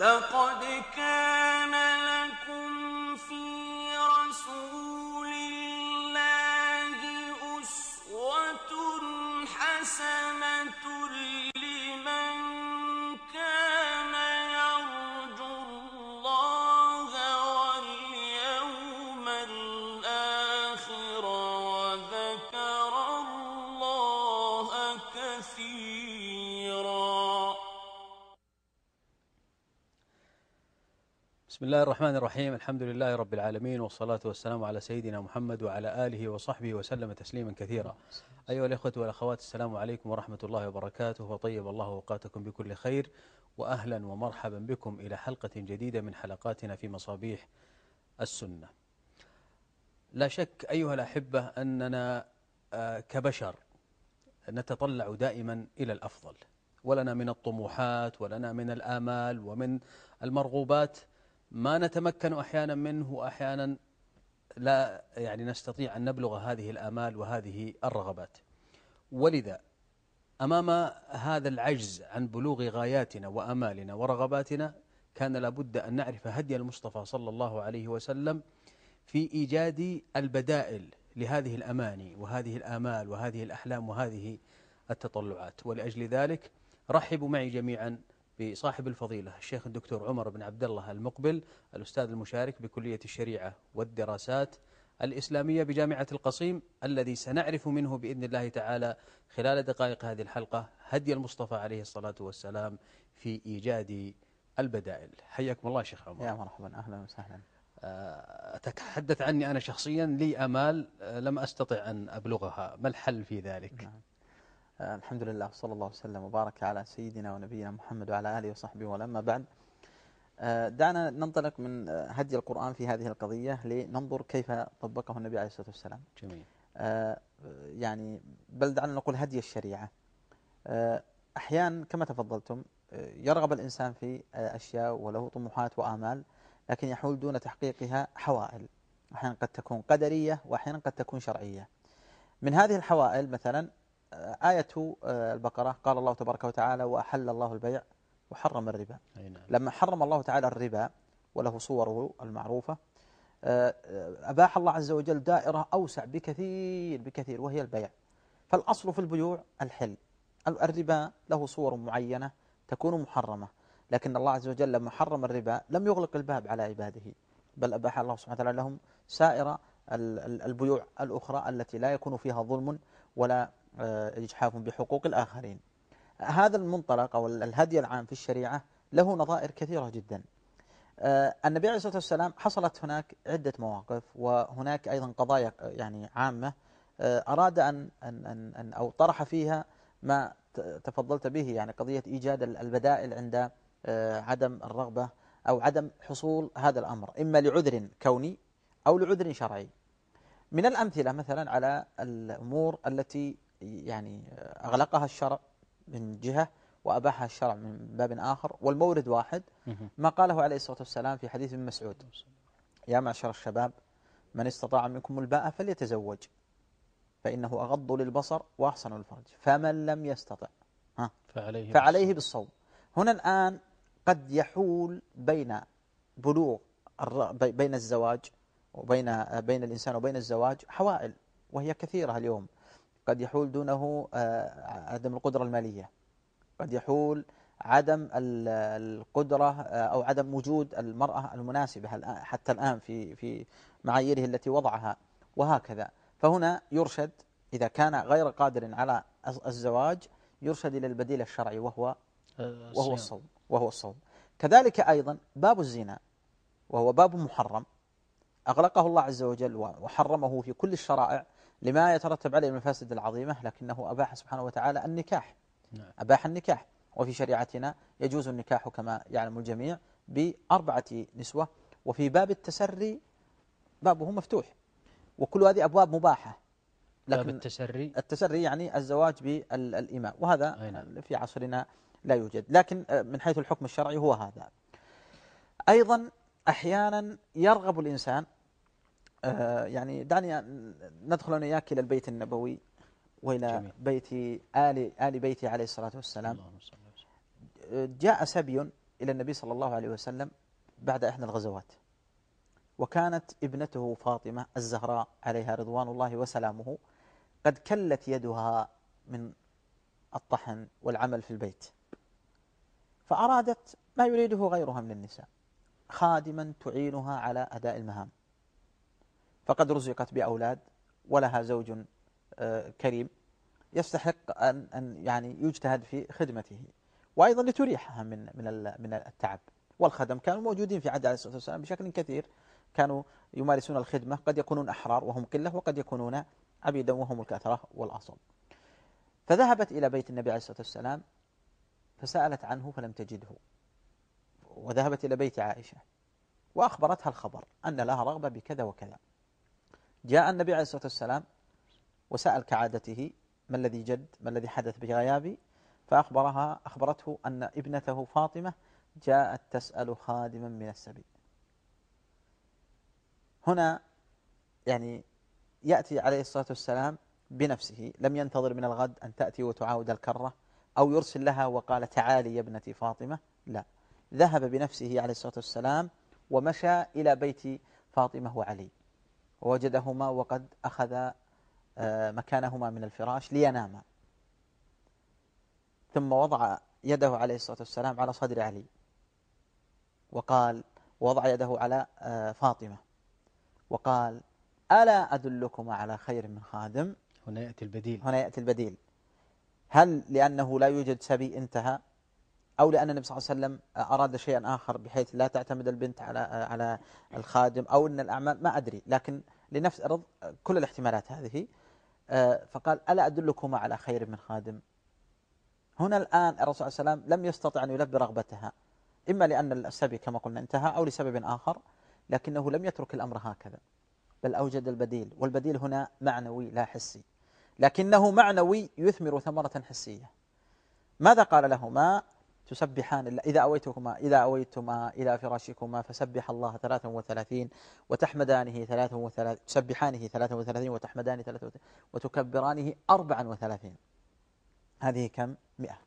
لقد كان الله الرحمن الرحيم الحمد لله رب العالمين والصلاة والسلام على سيدنا محمد وعلى آله وصحبه وسلم تسليما كثيرا أيها الإخوة والأخوات السلام عليكم ورحمة الله وبركاته وطيب الله أوقاتكم بكل خير وأهلا ومرحبا بكم إلى حلقة جديدة من حلقاتنا في مصابيح السنة لا شك أيها الأحبة أننا كبشر نتطلع دائما إلى الأفضل ولنا من الطموحات ولنا من الآمال ومن المرغوبات ما نتمكن أحيانا منه وأحيانا لا يعني نستطيع أن نبلغ هذه الآمال وهذه الرغبات. ولذا أمام هذا العجز عن بلوغ غاياتنا وأمالنا ورغباتنا كان لابد أن نعرف هدي المصطفى صلى الله عليه وسلم في إيجاد البدائل لهذه الأماني وهذه الآمال وهذه الأحلام وهذه التطلعات. ولأجل ذلك رحبوا معي جميعا بصاحب الفضيلة الشيخ الدكتور عمر بن عبد الله المقبل الأستاذ المشارك بكلية الشريعة والدراسات الإسلامية بجامعة القصيم الذي سنعرف منه بإذن الله تعالى خلال دقائق هذه الحلقة هدي المصطفى عليه الصلاة والسلام في إيجاد البدائل. حياكم الله شيخ عمر. يا مرحبا أهلا وسهلا. آه، أتحدث عني أنا شخصيا لي أمال آه، لم أستطع أن أبلغها. ما الحل في ذلك؟ نعم. آه، الحمد لله صلى الله وسلم وبارك على سيدنا ونبينا محمد وعلى آله وصحبه ولما بعد آه، دعنا ننطلق من آه، هدي القرآن في هذه القضية لننظر كيف طبقه النبي عليه الصلاة والسلام. جميل. يعني بل دعنا نقول هدي الشريعة. أحيانا كما تفضلتم يرغب الإنسان في أشياء وله طموحات وآمال لكن يحول دون تحقيقها حوائل. أحيانا قد تكون قدرية وأحيانا قد تكون شرعية. من هذه الحوائل مثلا آية آه، البقرة قال الله تبارك وتعالى وأحل الله البيع وحرم الربا. أي نعم. لما حرم الله تعالى الربا وله صوره المعروفة آه، آه، أباح الله عز وجل دائرة أوسع بكثير بكثير وهي البيع. فالأصل في البيوع الحل. ال- الربا له صور معينة تكون محرمة لكن الله عز وجل لما حرم الربا لم يغلق الباب على عباده بل أباح الله سبحانه وتعالى لهم سائر ال- ال- البيوع الأخرى التي لا يكون فيها ظلم ولا إجحاف بحقوق الآخرين. هذا المنطلق أو ال- الهدي العام في الشريعة له نظائر كثيرة جدا. آه، النبي عليه الصلاة والسلام حصلت هناك عدة مواقف وهناك أيضا قضايا آه، يعني عامة. آه، أراد أن, أن, أن, أن أو طرح فيها ما تفضلت به يعني قضية إيجاد ال- البدائل عند آه، عدم الرغبة أو عدم حصول هذا الأمر إما لعذر كوني أو لعذر شرعي. من الأمثلة مثلا على الأمور التي يعني أغلقها الشرع من جهة وأباحها الشرع من باب آخر والمورد واحد. ما قاله عليه الصلاة والسلام في حديث ابن مسعود. يا معشر الشباب من استطاع منكم الباء فليتزوج فإنه أغض للبصر وأحسن للفرج. فمن لم يستطع ها فعليه فعليه بالصوم. هنا الآن قد يحول بين بلوغ بين الزواج وبين بين الإنسان وبين الزواج حوائل وهي كثيرة اليوم. قد يحول دونه آه، عدم القدرة المالية. قد يحول عدم ال- القدرة آه، أو عدم وجود المرأة المناسبة حتى الآن في في معاييره التي وضعها. وهكذا. فهنا يرشد إذا كان غير قادر على الز- الزواج يرشد إلى البديل الشرعي وهو آه، وهو. الصوم وهو الصوم. كذلك أيضا باب الزنا وهو باب محرم. أغلقه الله عز وجل وحرمه في كل الشرائع. لما يترتب عليه من المفاسد العظيمة لكنه أباح سبحانه وتعالى النكاح. نعم. أباح النكاح. وفي شريعتنا يجوز النكاح كما يعلم الجميع بأربعة نسوة وفي باب التسري بابه مفتوح. وكل هذه أبواب مباحة. باب لكن التسري. التسري يعني الزواج بالإماء وهذا نعم. في عصرنا لا يوجد. لكن من حيث الحكم الشرعي هو هذا. أيضا أحيانا يرغب الإنسان آه، يعني دعني ندخل أنا إياك إلى البيت النبوي وإلى جميل. بيت آل آل بيته عليه الصلاة والسلام. جاء سبي إلى النبي صلى الله عليه وسلم بعد إحدى الغزوات وكانت ابنته فاطمة الزهراء عليها رضوان الله وسلامه قد كلت يدها من الطحن والعمل في البيت فأرادت ما يريده غيرها من النساء خادما تعينها على أداء المهام فقد رزقت بأولاد ولها زوج آه، كريم يستحق أن أن يعني يجتهد في خدمته وأيضا لتريحها من من من التعب. والخدم كانوا موجودين في عهد عليه الصلاة والسلام بشكل كثير. كانوا يمارسون الخدمة قد يكونون أحرار وهم قلة وقد يكونون عبيدا وهم الكثرة والأصل. فذهبت إلى بيت النبي عليه الصلاة والسلام فسألت عنه فلم تجده. وذهبت إلى بيت عائشة وأخبرتها الخبر أن لها رغبة بكذا وكذا. جاء النبي عليه الصلاة والسلام وسأل كعادته ما الذي جد؟ ما الذي حدث بغيابي؟ فأخبرها أخبرته أن ابنته فاطمة جاءت تسأل خادما من السبي. هنا يعني يأتي عليه الصلاة والسلام بنفسه لم ينتظر من الغد أن تأتي وتعاود الكرة أو يرسل لها وقال تعالي يا ابنتي فاطمة. لا ذهب بنفسه عليه الصلاة والسلام ومشى إلى بيت فاطمة وعلي. ووجدهما وقد أخذ آه، مكانهما من الفراش ليناما. ثم وضع يده عليه الصلاة والسلام على صدر علي. وقال وضع يده على آه، فاطمة. وقال ألا أدلكما على خير من خادم؟ هنا يأتي البديل. هنا يأتي البديل. هل لأنه لا يوجد سبي انتهى؟ أو لأن النبي صلى الله عليه وسلم أراد شيئا آخر بحيث لا تعتمد البنت على على الخادم أو أن الأعمال ما أدري. لكن لنفرض كل الاحتمالات هذه آه، فقال ألا أدلكما على خير من خادم؟ هنا الآن الرسول صلى الله عليه وسلم لم يستطع أن يلبي رغبتها إما لأن السبي كما قلنا انتهى أو لسبب آخر لكنه لم يترك الأمر هكذا بل أوجد البديل والبديل هنا معنوي لا حسي. لكنه معنوي يثمر ثمرة حسية. ماذا قال لهما؟ تسبحان الله. إذا أويتكما إذا أويتما إلى فراشكما فسبح الله 33 وتحمدانه 33 تسبحانه 33 وتحمدانه 33 وتكبرانه 34 هذه كم؟ 100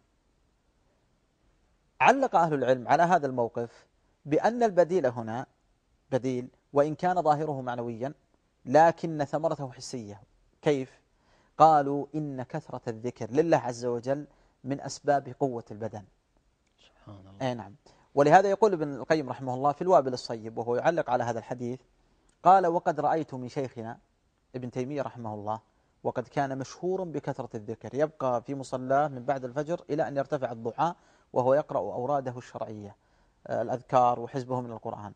علق أهل العلم على هذا الموقف بأن البديل هنا بديل وإن كان ظاهره معنويا لكن ثمرته حسية. كيف؟ قالوا إن كثرة الذكر لله عز وجل من أسباب قوة البدن. سبحان الله. أي نعم. ولهذا يقول ابن القيم رحمه الله في الوابل الصيب وهو يعلق على هذا الحديث قال وقد رأيت من شيخنا ابن تيمية رحمه الله وقد كان مشهورا بكثرة الذكر يبقى في مصلاه من بعد الفجر إلى أن يرتفع الضحى وهو يقرأ أوراده الشرعية آه، الأذكار وحزبه من القرآن.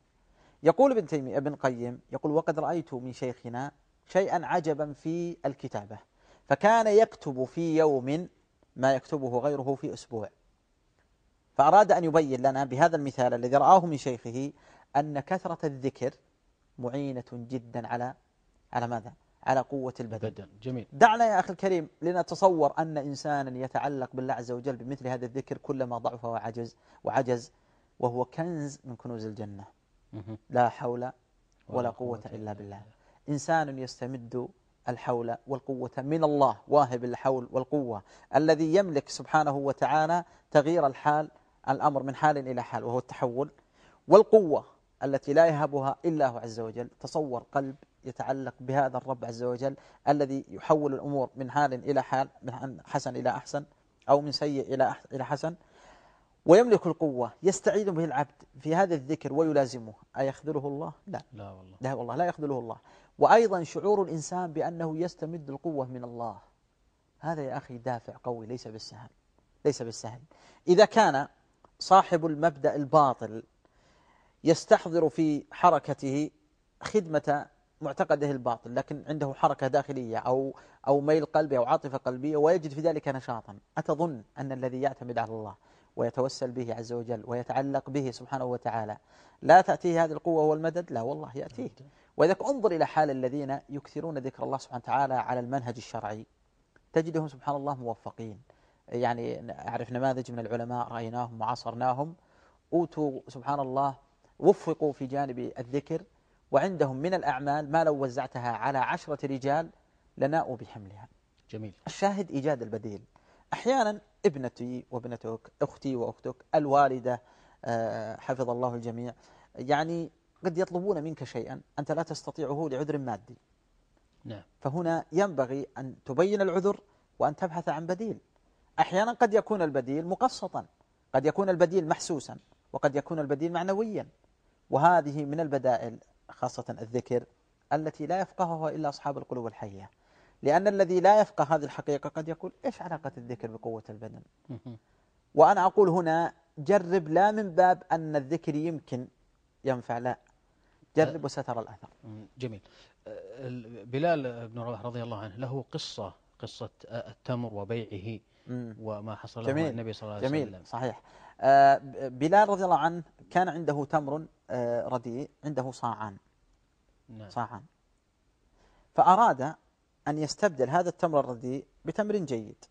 يقول ابن تيمية ابن قيم يقول وقد رأيت من شيخنا شيئا عجبا في الكتابة فكان يكتب في يوم ما يكتبه غيره في أسبوع فأراد أن يبين لنا بهذا المثال الذي رآه من شيخه أن كثرة الذكر معينة جدا على على ماذا؟ على قوة البدن. بدن. جميل. دعنا يا أخي الكريم لنتصور أن إنسانا يتعلق بالله عز وجل بمثل هذا الذكر كلما ضعف وعجز وعجز وهو كنز من كنوز الجنة. لا حول ولا قوة إلا بالله. إنسان يستمد الحول والقوة من الله واهب الحول والقوة الذي يملك سبحانه وتعالى تغيير الحال الأمر من حال إلى حال وهو التحول والقوة التي لا يهبها إلا هو عز وجل. تصور قلب يتعلق بهذا الرب عز وجل الذي يحول الأمور من حال إلى حال من حسن إلى أحسن أو من سيء إلى إلى حسن. ويملك القوة يستعيد به العبد في هذا الذكر ويلازمه. أيخذله الله؟ لا. لا والله. لا والله لا يخذله الله. وأيضا شعور الإنسان بأنه يستمد القوة من الله. هذا يا أخي دافع قوي ليس بالسهل ليس بالسهل. إذا كان صاحب المبدأ الباطل يستحضر في حركته خدمة معتقده الباطل لكن عنده حركة داخلية أو أو ميل قلبي أو عاطفة قلبية ويجد في ذلك نشاطا. أتظن أن الذي يعتمد على الله ويتوسل به عز وجل ويتعلق به سبحانه وتعالى لا تأتيه هذه القوة والمدد؟ لا والله يأتيه. وإذا انظر إلى حال الذين يكثرون ذكر الله سبحانه وتعالى على المنهج الشرعي تجدهم سبحان الله موفقين. يعني أعرف نماذج من العلماء رأيناهم وعاصرناهم أوتوا سبحان الله وفقوا في جانب الذكر وعندهم من الأعمال ما لو وزعتها على عشرة رجال لناءوا بحملها. جميل. الشاهد إيجاد البديل. أحيانا ابنتي وابنتك أختي وأختك الوالدة آه، حفظ الله الجميع يعني قد يطلبون منك شيئا أنت لا تستطيعه لعذر مادي. نعم. فهنا ينبغي أن تبين العذر وأن تبحث عن بديل. أحيانا قد يكون البديل مقسطا قد يكون البديل محسوسا وقد يكون البديل معنويا. وهذه من البدائل خاصة الذكر التي لا يفقهها إلا أصحاب القلوب الحية. لأن الذي لا يفقه هذه الحقيقة قد يقول إيش علاقة الذكر بقوة البدن؟ وأنا أقول هنا جرب لا من باب أن الذكر يمكن ينفع لا. جرب وسترى الأثر. جميل. آه، بلال بن رباح رضي الله عنه له قصة قصة التمر وبيعه. وما حصل له جميل. النبي صلى الله عليه جميل. وسلم. صحيح. آه، بلال رضي الله عنه كان عنده تمر آه، رديء عنده صاعان. نعم. صاعان. فأراد أن يستبدل هذا التمر الرديء بتمر جيد.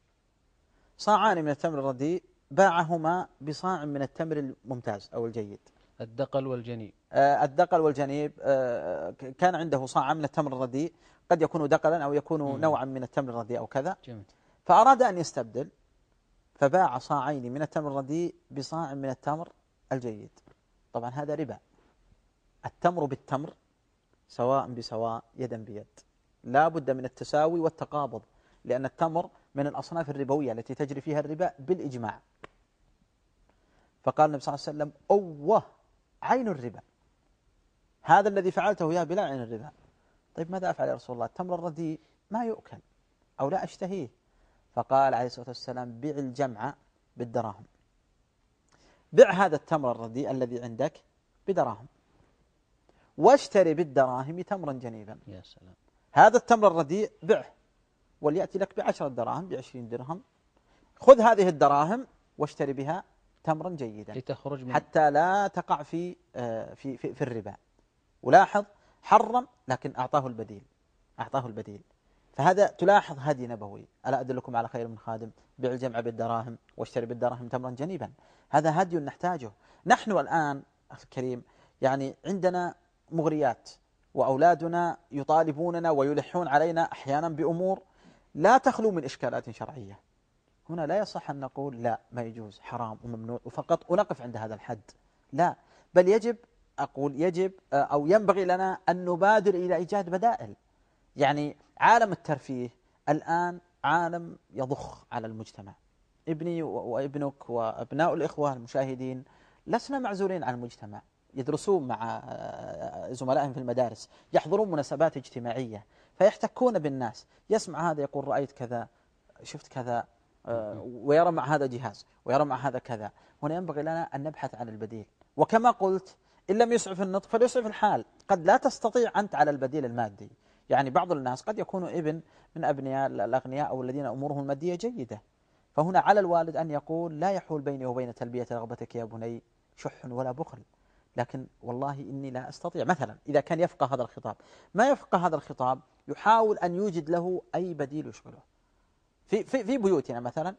صاعان من التمر الرديء باعهما بصاع من التمر الممتاز أو الجيد. الدقل والجني آه، الدقل والجنيب آه، كان عنده صاع من التمر الرديء. قد يكون دقلا أو يكون مم. نوعا من التمر الرديء أو كذا. جميل. فأراد أن يستبدل فباع صاعين من التمر الرديء بصاع من التمر الجيد. طبعا هذا ربا. التمر بالتمر سواء بسواء يدا بيد. لا بد من التساوي والتقابض لأن التمر من الأصناف الربوية التي تجري فيها الربا بالإجماع. فقال النبي صلى الله عليه وسلم أوه عين الربا. هذا الذي فعلته يا بلا عين الربا. طيب ماذا أفعل يا رسول الله؟ التمر الرديء ما يؤكل أو لا أشتهيه. فقال عليه الصلاة والسلام بيع الجمع بالدراهم. بع هذا التمر الرديء الذي عندك بدراهم. واشتري بالدراهم تمرا جنيبا. يا سلام. هذا التمر الرديء بعه وليأتي لك بعشرة دراهم بعشرين درهم. خذ هذه الدراهم واشتري بها تمرا جيدا. لتخرج من حتى لا تقع في آه، في في, في الربا. ولاحظ حرم لكن أعطاه البديل. أعطاه البديل. فهذا تلاحظ هدي نبوي. ألا أدلكم على خير من خادم؟ بيع الجمع بالدراهم واشتري بالدراهم تمرا جنيبا هذا هدي نحتاجه. نحن الآن أخي الكريم يعني عندنا مغريات وأولادنا يطالبوننا ويلحون علينا أحيانا بأمور لا تخلو من إشكالات شرعية. هنا لا يصح أن نقول لا ما يجوز حرام وممنوع وفقط ونقف عند هذا الحد. لا بل يجب أقول يجب أو ينبغي لنا أن نبادر إلى إيجاد بدائل. يعني عالم الترفيه الآن عالم يضخ على المجتمع. ابني وابنك وأبناء الإخوة المشاهدين لسنا معزولين عن المجتمع. يدرسون مع زملائهم في المدارس يحضرون مناسبات اجتماعية فيحتكون بالناس. يسمع هذا يقول رأيت كذا شفت كذا آه، ويرى مع هذا جهاز ويرى مع هذا كذا. هنا ينبغي لنا أن نبحث عن البديل. وكما قلت إن لم يسعف النطق فليسعف الحال. قد لا تستطيع أنت على البديل المادي. يعني بعض الناس قد يكون ابن من أبنياء الأغنياء أو الذين أمورهم المادية جيدة. فهنا على الوالد أن يقول لا يحول بيني وبين تلبية رغبتك يا بني شح ولا بخل. لكن والله إني لا أستطيع. مثلا إذا كان يفقه هذا الخطاب ما يفقه هذا الخطاب يحاول أن يوجد له أي بديل يشغله. في, في, في بيوتنا مثلا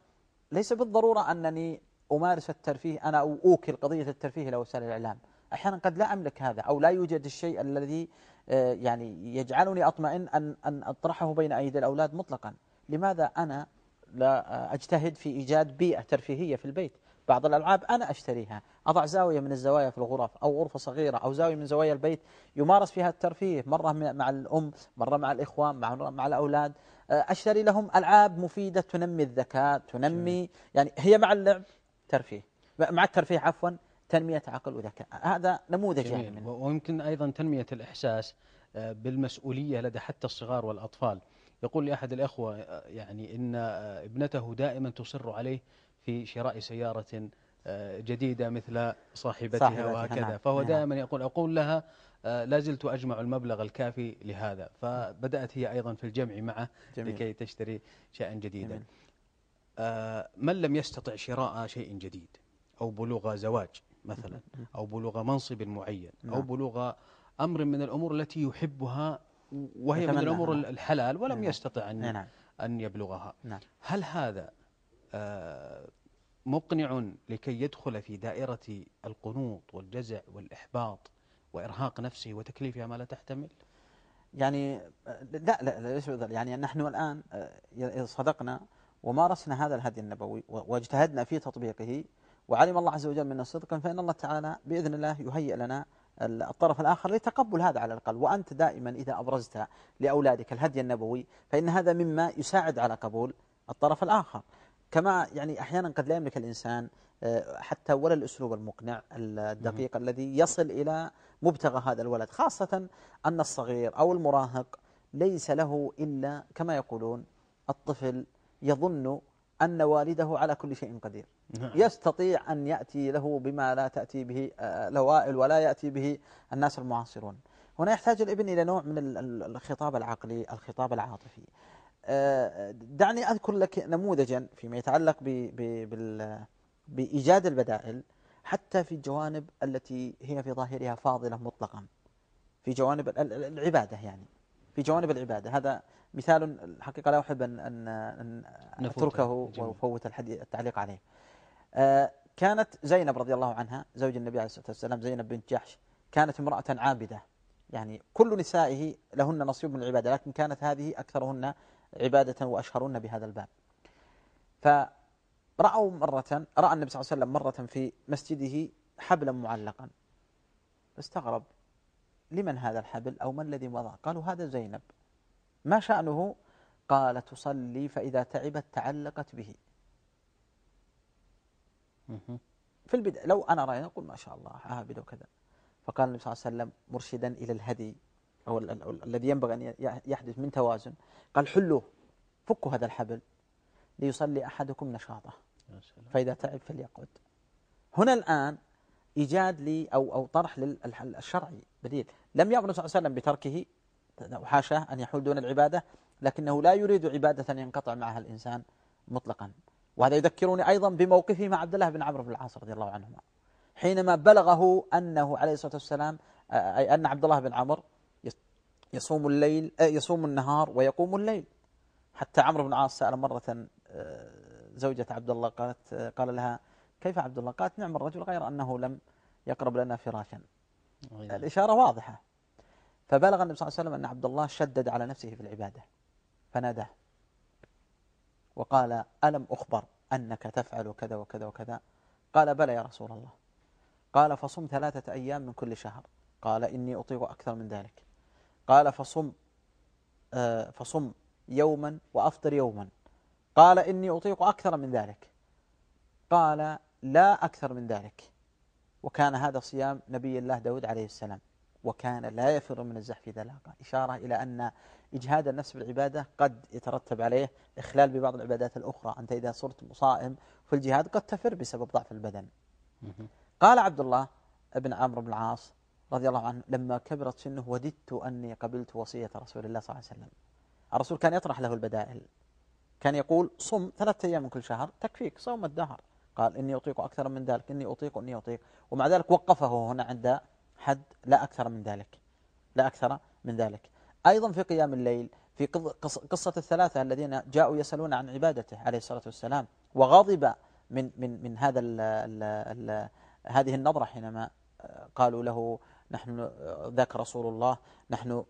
ليس بالضرورة أنني أمارس الترفيه أنا أو أوكل قضية الترفيه إلى وسائل الإعلام. أحيانا قد لا أملك هذا أو لا يوجد الشيء الذي يعني يجعلني أطمئن أن, أن أطرحه بين أيدي الأولاد مطلقا. لماذا أنا لا آه، أجتهد في إيجاد بيئة ترفيهية في البيت؟ بعض الألعاب أنا أشتريها. أضع زاوية من الزوايا في الغرف أو غرفة صغيرة أو زاوية من زوايا البيت يمارس فيها الترفيه مرة مع الأم مرة مع الإخوان مع, مع الأولاد. آه، أشتري لهم ألعاب مفيدة تنمي الذكاء تنمي يعني هي مع اللعب ترفيه. مع الترفيه عفوا. تنمية عقل وذكاء. هذا نموذج يعني جميل. و- ويمكن أيضا تنمية الإحساس آه، بالمسؤولية لدى حتى الصغار والأطفال. يقول لي أحد الأخوة آه، يعني إن آه، ابنته دائما تصر عليه في شراء سيارة آه، جديدة مثل صاحبتها, صاحبتها، وهكذا. نعم، فهو نعم. دائما يقول أقول لها لا زلت أجمع المبلغ الكافي لهذا. فبدأت هي أيضا في الجمع معه جميل. لكي تشتري شيئا جديدا. جميل. آه، من لم يستطع شراء شيء جديد أو بلوغ زواج؟ مثلا أو بلوغ منصب معين أو نعم. بلوغ أمر من الأمور التي يحبها وهي من. الأمور الحلال ولم نعم. يستطع أن, نعم أن يبلغها هل هذا آه، مقنع لكي يدخل في دائرة القنوط والجزع والإحباط وإرهاق نفسه وتكليفها ما لا تحتمل يعني لا لا لا ليس بذلك يعني نحن الآن آه، صدقنا ومارسنا هذا الهدي النبوي واجتهدنا في تطبيقه وعلم الله عز وجل منا صدقا فإن الله تعالى بإذن الله يهيئ لنا الطرف الآخر لتقبل هذا على الأقل. وأنت دائما إذا أبرزت لأولادك الهدي النبوي فإن هذا مما يساعد على قبول الطرف الآخر. كما يعني أحيانا قد لا يملك الإنسان آه، حتى ولا الأسلوب المقنع الدقيق الذي يصل إلى مبتغى هذا الولد خاصة أن الصغير أو المراهق ليس له إلا كما يقولون الطفل يظن أن والده على كل شيء قدير. نعم. يستطيع أن يأتي له بما لا تأتي به الأوائل آه، ولا يأتي به الناس المعاصرون. هنا يحتاج الإبن إلى نوع من الخطاب العقلي الخطاب العاطفي. آه، دعني أذكر لك نموذجا فيما يتعلق بإيجاد البدائل حتى في الجوانب التي هي في ظاهرها فاضلة مطلقا. في جوانب العبادة يعني. في جوانب العبادة. هذا مثال الحقيقة لا أحب أن, أن, أن أتركه وأفوت التعليق عليه. كانت زينب رضي الله عنها زوج النبي عليه الصلاة والسلام زينب بنت جحش كانت امرأة عابدة. يعني كل نسائه لهن نصيب من العبادة لكن كانت هذه أكثرهن عبادة وأشهرهن بهذا الباب. فرأوا مرة رأى النبي صلى الله عليه وسلم مرة في مسجده حبلا معلقا. استغرب لمن هذا الحبل أو من الذي وضع؟ قالوا هذا زينب. ما شأنه؟ قال تصلي فإذا تعبت تعلقت به. في البداية لو أنا رأينا أقول ما شاء الله عابد وكذا فقال النبي صلى الله عليه وسلم مرشدا إلى الهدي أو الذي ينبغي أن يحدث من توازن. قال حلوة فكوا هذا الحبل ليصلي أحدكم نشاطه. فإذا تعب فليقعد. هنا الآن إيجاد لي أو أو طرح للشرعي بديل لم يأمر صلى الله عليه وسلم بتركه. وحاشاه أن يحول دون العبادة لكنه لا يريد عبادة ينقطع معها الإنسان مطلقا. وهذا يذكرني أيضا بموقفه مع عبد الله بن عمرو بن العاص رضي الله عنهما حينما بلغه أنه عليه الصلاة والسلام أي أن عبد الله بن عمرو يصوم الليل يصوم النهار ويقوم الليل. حتى عمرو بن العاص سأل مرة زوجة عبد الله قالت قال لها كيف عبد الله قالت نعم الرجل غير أنه لم يقرب لنا فراشا. الإشارة واضحة. فبلغ النبي صلى الله عليه وسلم أن عبد الله شدد على نفسه في العبادة فناداه. وقال ألم أخبر أنك تفعل كذا وكذا وكذا؟ قال بلى يا رسول الله. قال فصم ثلاثة أيام من كل شهر. قال إني أطيق أكثر من ذلك. قال فصم آه فصم يوما وأفطر يوما. قال إني أطيق أكثر من ذلك. قال لا أكثر من ذلك. وكان هذا صيام نبي الله داود عليه السلام. وكان لا يفر من الزحف إذا لاقى إشارة إلى أن إجهاد النفس بالعبادة قد يترتب عليه إخلال ببعض العبادات الأخرى. أنت إذا صرت صائم في الجهاد قد تفر بسبب ضعف البدن. قال عبد الله بن عمرو بن العاص رضي الله عنه لما كبرت سنه وددت أني قبلت وصية رسول الله صلى الله عليه وسلم. الرسول كان يطرح له البدائل. كان يقول صم ثلاثة أيام من كل شهر تكفيك صوم الدهر. قال إني أطيق أكثر من ذلك إني أطيق إني أطيق. ومع ذلك وقفه هنا عند حد لا أكثر من ذلك لا أكثر من ذلك. أيضا في قيام الليل في قصة الثلاثة الذين جاءوا يسألون عن عبادته عليه الصلاة والسلام وغضب من من من هذا ال ال ال هذه النظرة حينما قالوا له نحن ذاك رسول الله نحن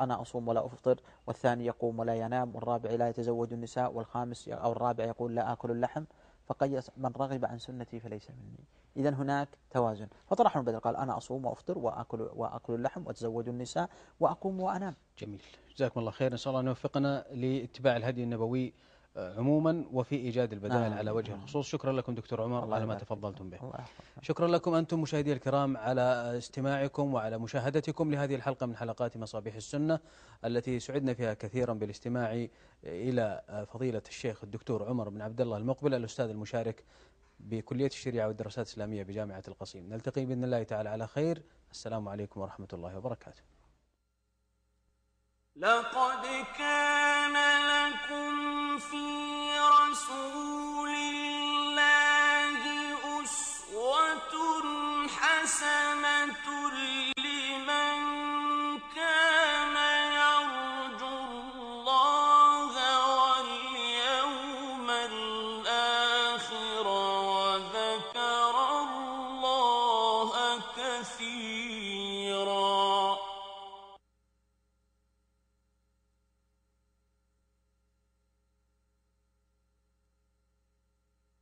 أنا أصوم ولا أفطر والثاني يقوم ولا ينام والرابع لا يتزوج النساء والخامس أو الرابع يقول لا آكل اللحم. فقيس من رغب عن سنتي فليس مني. إذا هناك توازن. فطرح البدر قال أنا أصوم وأفطر وأكل, وأكل اللحم وأتزوج النساء وأقوم وأنام. جميل. جزاكم الله خير. نسأل الله أن يوفقنا لاتباع الهدي النبوي عموما وفي إيجاد البدائل نعم. على وجه الخصوص. شكرا لكم دكتور عمر. على ما تفضلتم به. شكرا لكم أنتم مشاهدي الكرام على استماعكم وعلى مشاهدتكم لهذه الحلقة من حلقات مصابيح السنة التي سعدنا فيها كثيرا بالاستماع إلى فضيلة الشيخ الدكتور عمر بن عبد الله المقبل الأستاذ المشارك بكلية الشريعة والدراسات الإسلامية بجامعة القصيم. نلتقي بإذن الله تعالى على خير. السلام عليكم ورحمة الله وبركاته. لقد كان